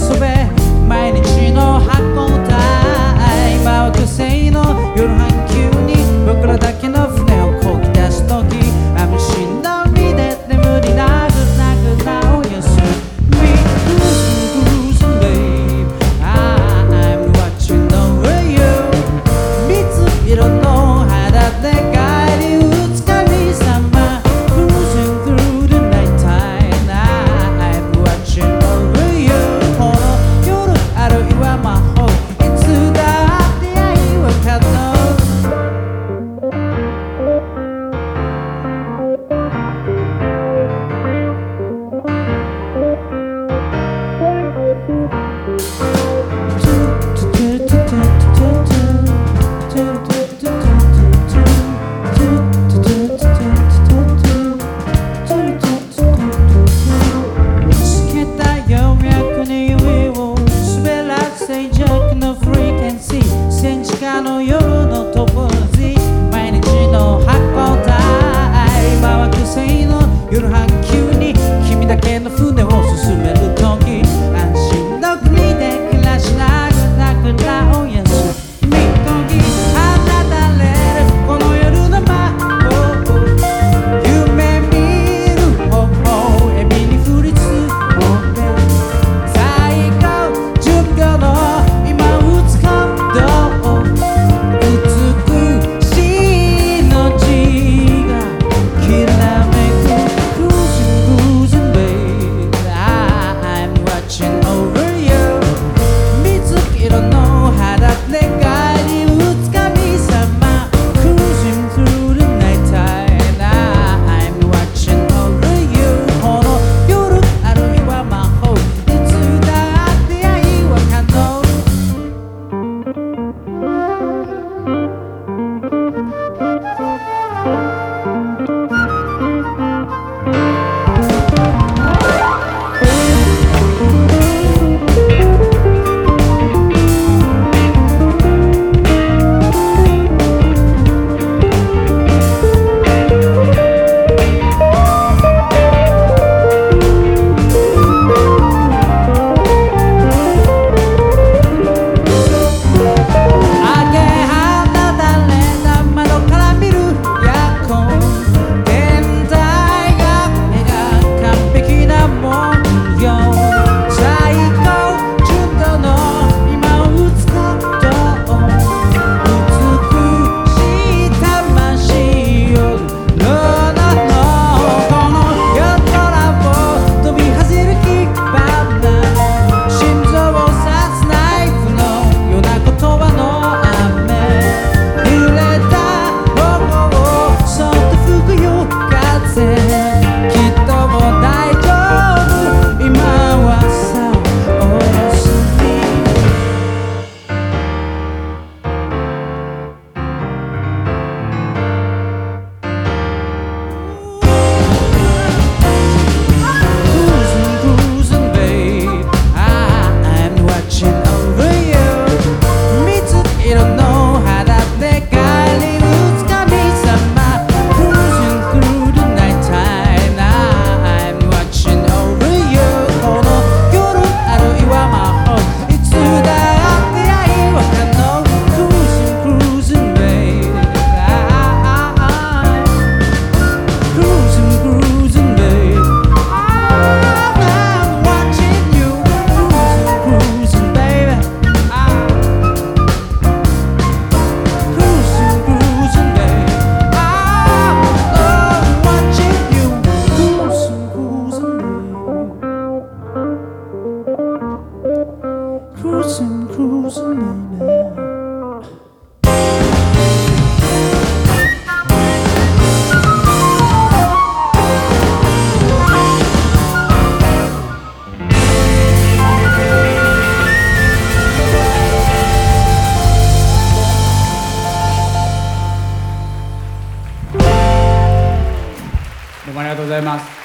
遊べ毎日の発光体今は癖の夜半球に僕らだけの船をこぎ出す時雨しんだ海で眠りなぐなぐなおやすみ I'm watching you 水色の sem Cruising, cruising, baby. どうもありがとうございます